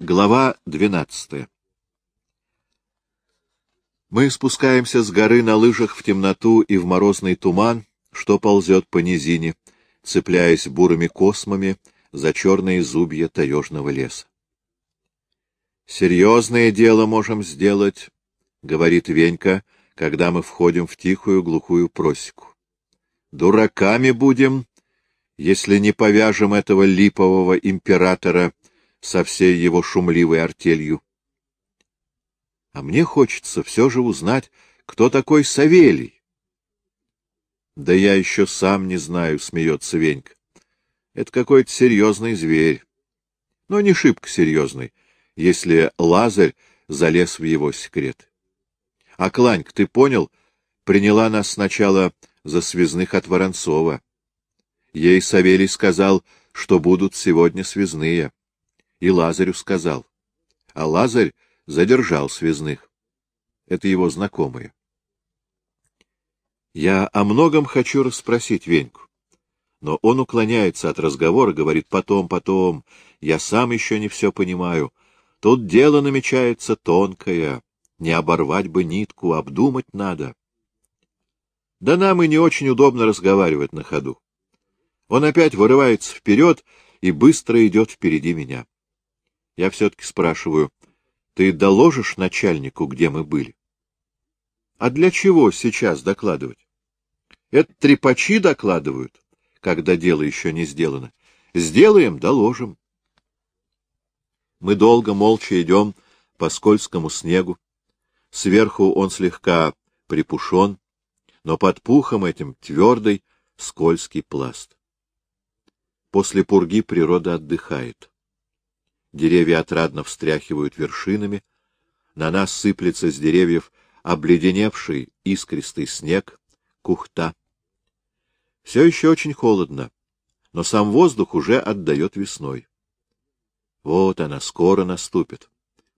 Глава двенадцатая Мы спускаемся с горы на лыжах в темноту и в морозный туман, что ползет по низине, цепляясь бурыми космами за черные зубья таежного леса. «Серьезное дело можем сделать», — говорит Венька, когда мы входим в тихую глухую просеку. «Дураками будем, если не повяжем этого липового императора со всей его шумливой артелью. А мне хочется все же узнать, кто такой Савелий. Да я еще сам не знаю, смеется Венька. Это какой-то серьезный зверь. Но не шибко серьезный, если Лазарь залез в его секрет. А Кланька, ты понял, приняла нас сначала за связных от Воронцова. Ей Савелий сказал, что будут сегодня связные и Лазарю сказал. А Лазарь задержал связных. Это его знакомые. Я о многом хочу расспросить Веньку. Но он уклоняется от разговора, говорит потом, потом. Я сам еще не все понимаю. Тут дело намечается тонкое. Не оборвать бы нитку, обдумать надо. Да нам и не очень удобно разговаривать на ходу. Он опять вырывается вперед и быстро идет впереди меня. Я все-таки спрашиваю, ты доложишь начальнику, где мы были? А для чего сейчас докладывать? Это трепачи докладывают, когда дело еще не сделано. Сделаем — доложим. Мы долго молча идем по скользкому снегу. Сверху он слегка припушен, но под пухом этим твердый, скользкий пласт. После пурги природа отдыхает деревья отрадно встряхивают вершинами, на нас сыплется с деревьев обледеневший искристый снег, кухта. Все еще очень холодно, но сам воздух уже отдает весной. Вот она, скоро наступит.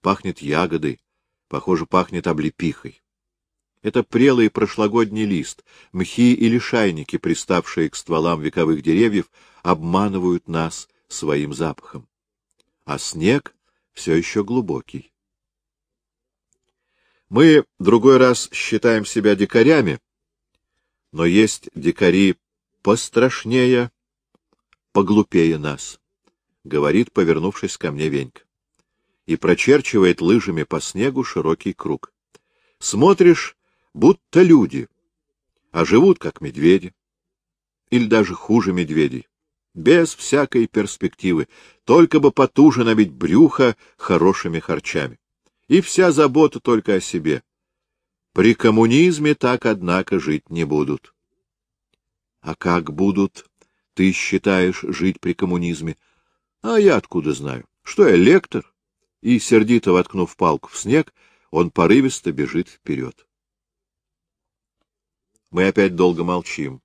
Пахнет ягодой, похоже, пахнет облепихой. Это прелый прошлогодний лист, мхи и лишайники, приставшие к стволам вековых деревьев, обманывают нас своим запахом а снег все еще глубокий. Мы другой раз считаем себя дикарями, но есть дикари пострашнее, поглупее нас, — говорит, повернувшись ко мне Венька, и прочерчивает лыжами по снегу широкий круг. Смотришь, будто люди, а живут как медведи, или даже хуже медведей без всякой перспективы, только бы потуже набить брюхо хорошими харчами. И вся забота только о себе. При коммунизме так, однако, жить не будут. А как будут, ты считаешь, жить при коммунизме? А я откуда знаю? Что я, лектор? И, сердито воткнув палку в снег, он порывисто бежит вперед. Мы опять долго молчим.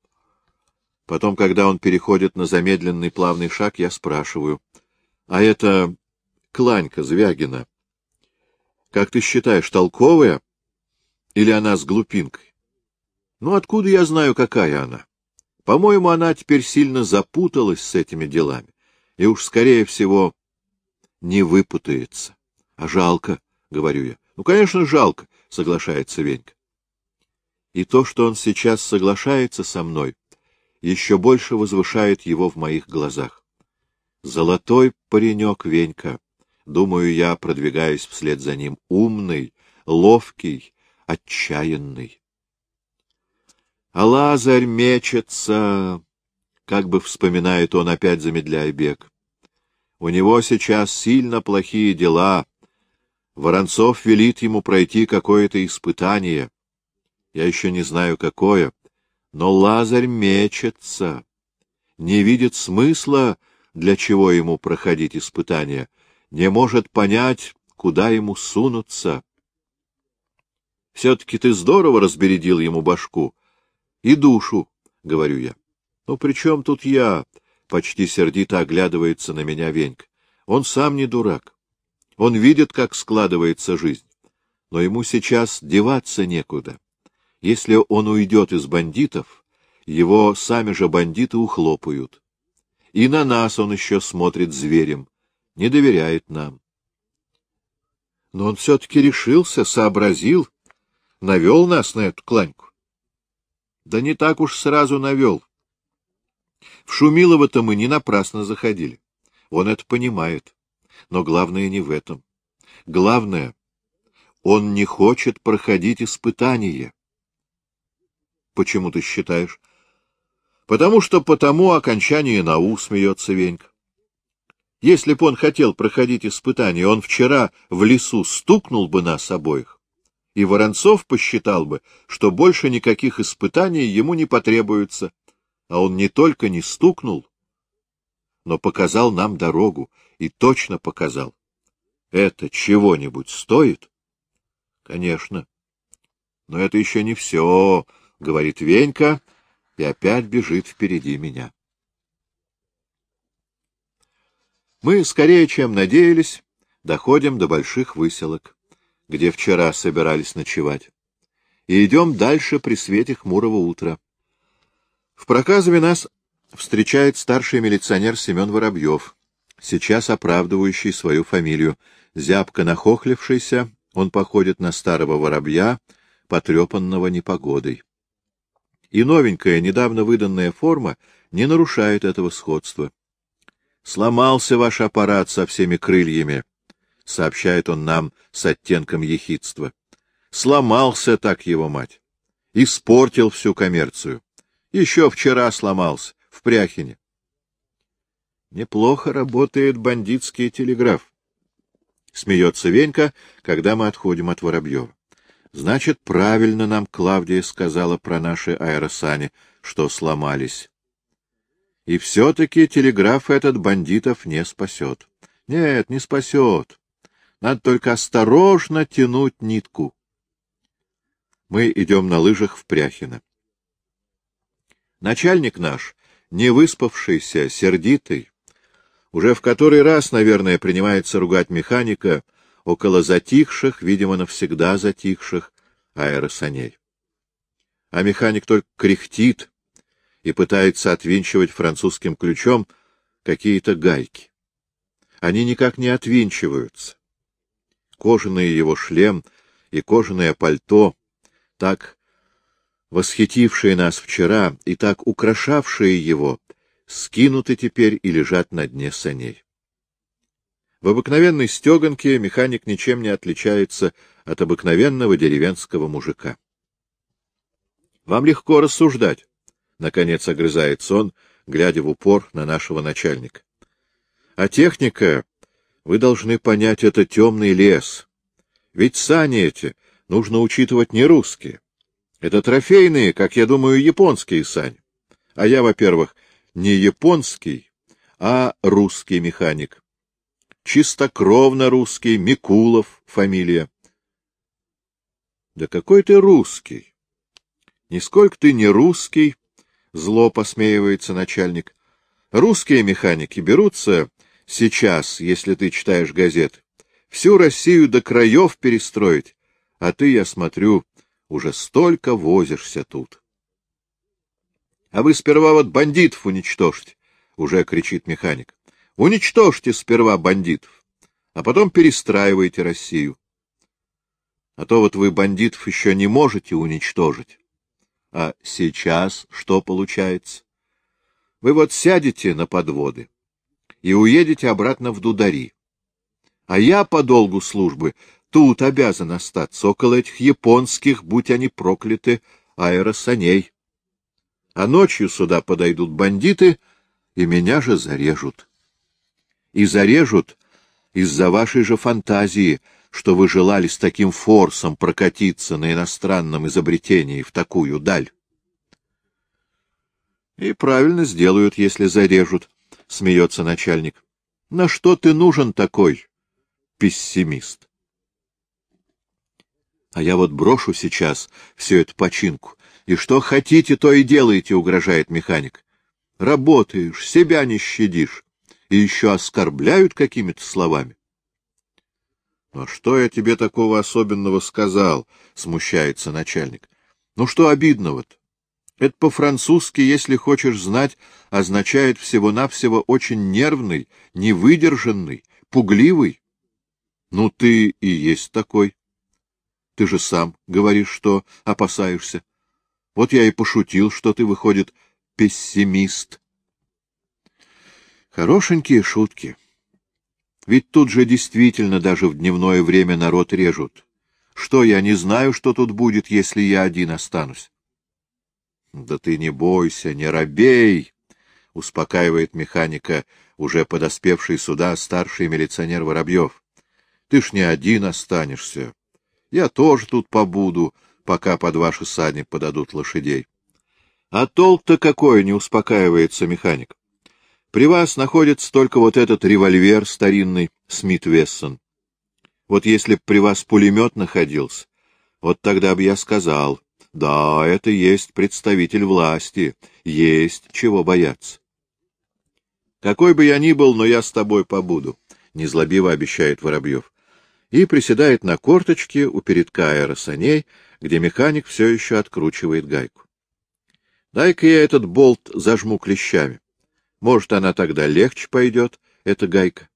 Потом, когда он переходит на замедленный плавный шаг, я спрашиваю. — А это Кланька Звягина. Как ты считаешь, толковая? Или она с глупинкой? Ну, откуда я знаю, какая она? По-моему, она теперь сильно запуталась с этими делами. И уж, скорее всего, не выпутается. А жалко, — говорю я. Ну, конечно, жалко, — соглашается Венька. И то, что он сейчас соглашается со мной, еще больше возвышает его в моих глазах. Золотой паренек Венька, думаю я, продвигаясь вслед за ним, умный, ловкий, отчаянный. А Лазарь мечется, как бы вспоминает он, опять замедляя бег. У него сейчас сильно плохие дела. Воронцов велит ему пройти какое-то испытание. Я еще не знаю, какое. Но Лазарь мечется, не видит смысла, для чего ему проходить испытания, не может понять, куда ему сунуться. Все-таки ты здорово разбередил ему башку. И душу, — говорю я. Ну, при чем тут я? — почти сердито оглядывается на меня Венька. Он сам не дурак. Он видит, как складывается жизнь. Но ему сейчас деваться некуда. Если он уйдет из бандитов, его сами же бандиты ухлопают. И на нас он еще смотрит зверем, не доверяет нам. Но он все-таки решился, сообразил, навел нас на эту кланьку. Да не так уж сразу навел. В Шумилово-то мы не напрасно заходили. Он это понимает. Но главное не в этом. Главное, он не хочет проходить испытания. Почему ты считаешь? Потому что по тому окончании нау смеется Венька. Если б он хотел проходить испытания, он вчера в лесу стукнул бы нас обоих, и Воронцов посчитал бы, что больше никаких испытаний ему не потребуется, а он не только не стукнул, но показал нам дорогу, и точно показал. Это чего-нибудь стоит? Конечно. Но это еще не все, — говорит Венька, и опять бежит впереди меня. Мы, скорее, чем надеялись, доходим до больших выселок, где вчера собирались ночевать, и идем дальше при свете хмурого утра. В проказове нас встречает старший милиционер Семен Воробьев, сейчас оправдывающий свою фамилию. Зябко нахохлившийся, он походит на старого воробья, потрепанного непогодой. И новенькая, недавно выданная форма не нарушает этого сходства. «Сломался ваш аппарат со всеми крыльями», — сообщает он нам с оттенком ехидства. «Сломался так его мать. Испортил всю коммерцию. Еще вчера сломался, в Пряхине. Неплохо работает бандитский телеграф. Смеется Венька, когда мы отходим от Воробьева. Значит, правильно нам Клавдия сказала про наши аэросани, что сломались. И все-таки телеграф этот бандитов не спасет. Нет, не спасет. Надо только осторожно тянуть нитку. Мы идем на лыжах в Пряхино. Начальник наш, не выспавшийся, сердитый, уже в который раз, наверное, принимается ругать механика около затихших, видимо, навсегда затихших аэросаней. А механик только кряхтит и пытается отвинчивать французским ключом какие-то гайки. Они никак не отвинчиваются. Кожаный его шлем и кожаное пальто так восхитившие нас вчера и так украшавшие его, скинуты теперь и лежат на дне саней. В обыкновенной стеганке механик ничем не отличается от обыкновенного деревенского мужика. — Вам легко рассуждать, — наконец огрызается он, глядя в упор на нашего начальника. — А техника, вы должны понять, это темный лес. Ведь сани эти нужно учитывать не русские, это трофейные, как я думаю, японские сани. А я, во-первых, не японский, а русский механик. Чистокровно русский, Микулов фамилия. Да какой ты русский? Нисколько ты не русский, зло посмеивается начальник. Русские механики берутся сейчас, если ты читаешь газеты, всю Россию до краев перестроить, а ты, я смотрю, уже столько возишься тут. — А вы сперва вот бандитов уничтожьте, — уже кричит механик. — Уничтожьте сперва бандитов, а потом перестраивайте Россию. А то вот вы бандитов еще не можете уничтожить. А сейчас что получается? Вы вот сядете на подводы и уедете обратно в Дудари. А я по долгу службы тут обязан остаться, около этих японских, будь они прокляты, аэросаней. А ночью сюда подойдут бандиты, и меня же зарежут. И зарежут из-за вашей же фантазии, что вы желали с таким форсом прокатиться на иностранном изобретении в такую даль. — И правильно сделают, если зарежут, — смеется начальник. — На что ты нужен такой пессимист? А я вот брошу сейчас всю эту починку. И что хотите, то и делаете, — угрожает механик. Работаешь, себя не щадишь, и еще оскорбляют какими-то словами. — Ну что я тебе такого особенного сказал? — смущается начальник. — Ну что обидного-то? Это по-французски, если хочешь знать, означает всего-навсего очень нервный, невыдержанный, пугливый. Ну, ты и есть такой. Ты же сам говоришь, что опасаешься. Вот я и пошутил, что ты, выходит, пессимист. Хорошенькие шутки. Ведь тут же действительно даже в дневное время народ режут. Что, я не знаю, что тут будет, если я один останусь? — Да ты не бойся, не робей, — успокаивает механика, уже подоспевший сюда старший милиционер Воробьев. — Ты ж не один останешься. Я тоже тут побуду, пока под ваши сани подадут лошадей. — А толк-то какой, не успокаивается механик. При вас находится только вот этот револьвер старинный Смит Вессон. Вот если б при вас пулемет находился, вот тогда бы я сказал, да, это есть представитель власти, есть чего бояться. Какой бы я ни был, но я с тобой побуду, — незлобиво обещает Воробьев. И приседает на корточке у передка аэросаней, где механик все еще откручивает гайку. Дай-ка я этот болт зажму клещами. Может, она тогда легче пойдет, эта гайка.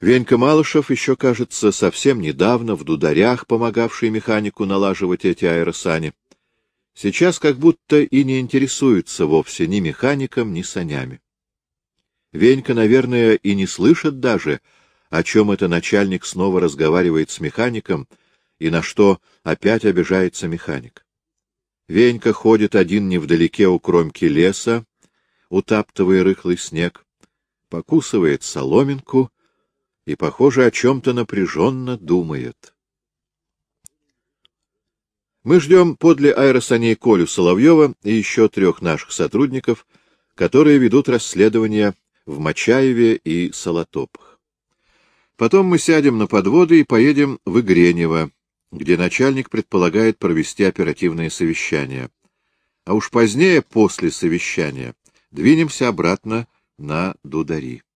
Венька Малышев еще, кажется, совсем недавно в дударях, помогавший механику налаживать эти аэросани, сейчас как будто и не интересуется вовсе ни механиком, ни санями. Венька, наверное, и не слышит даже, о чем это начальник снова разговаривает с механиком и на что опять обижается механик. Венька ходит один невдалеке у кромки леса, утаптывая рыхлый снег, покусывает соломинку и, похоже, о чем-то напряженно думает. Мы ждем подле аэросаней Колю Соловьева и еще трех наших сотрудников, которые ведут расследование в Мачаеве и Солотопах. Потом мы сядем на подводы и поедем в Игренево, где начальник предполагает провести оперативное совещание. А уж позднее, после совещания, двинемся обратно на Дудари.